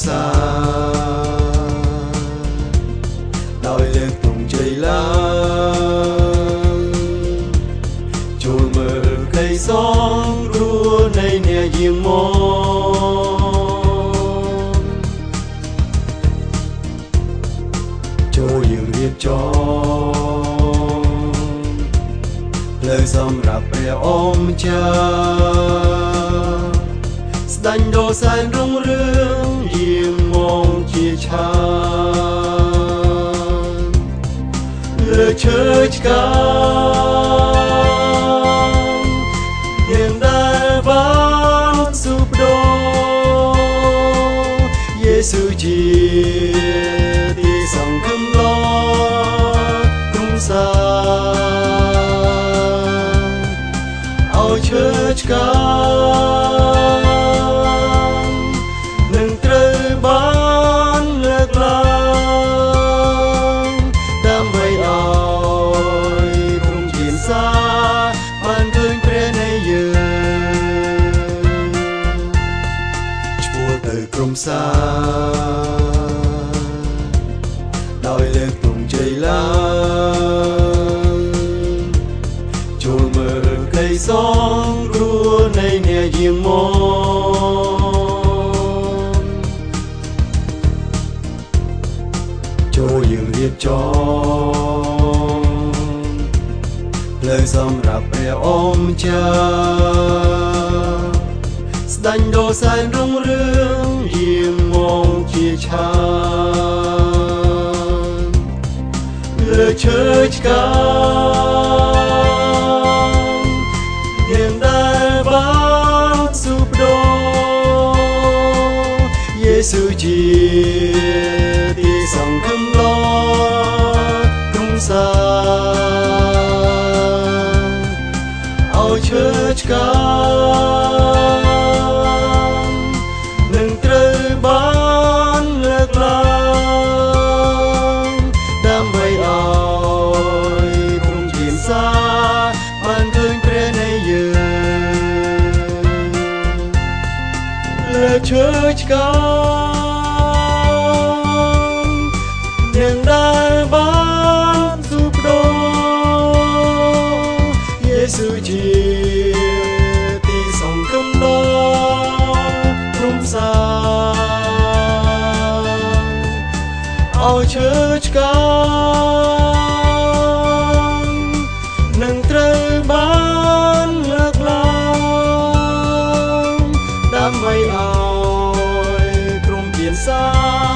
មសារដោយលើកទងជ័យឡើងចូលមើលកៃសងរួនៃអ្នកយាងមកចូលយើងរៀបចំលើសម្រាប់ព្រះអម្ចាស់ស្ដាញ់ដ៏សែនរុងរឿងយាងមក ជាឆាលើឈើឆ្កាយើងដែលបានសុបដោយេស៊ូជាទីសង្ឃឹមដ៏គុំសាឲ្យឈើឆ្កានឹង ឈ្មោះទៅក្រុមសាដោយលើកទងជ័យឡើងចូលមើលកៃសងគ្រួនៃអ្នកយាងមកចូលយើងរៀបចំលើសម្រាប់ព្រះអម្ចាស់ ស្ដាញ់ដ៏សែនរុងរឿងយាងមកជាឆាលើឈើឆ្កាយើងដែលបានសុបដោយេស៊ូជាទីសង្ឃឹមដ៏គុំសាឲ្យឈើឆ្កា ឈើឆ្កានឹងដែលបានសុបដោយេស៊ូជាទីសង្ឃឹមដ៏ព្រំសាឲ្យឈើឆ្កានឹងត្រូវបានលើកឡើងដើម្បី song.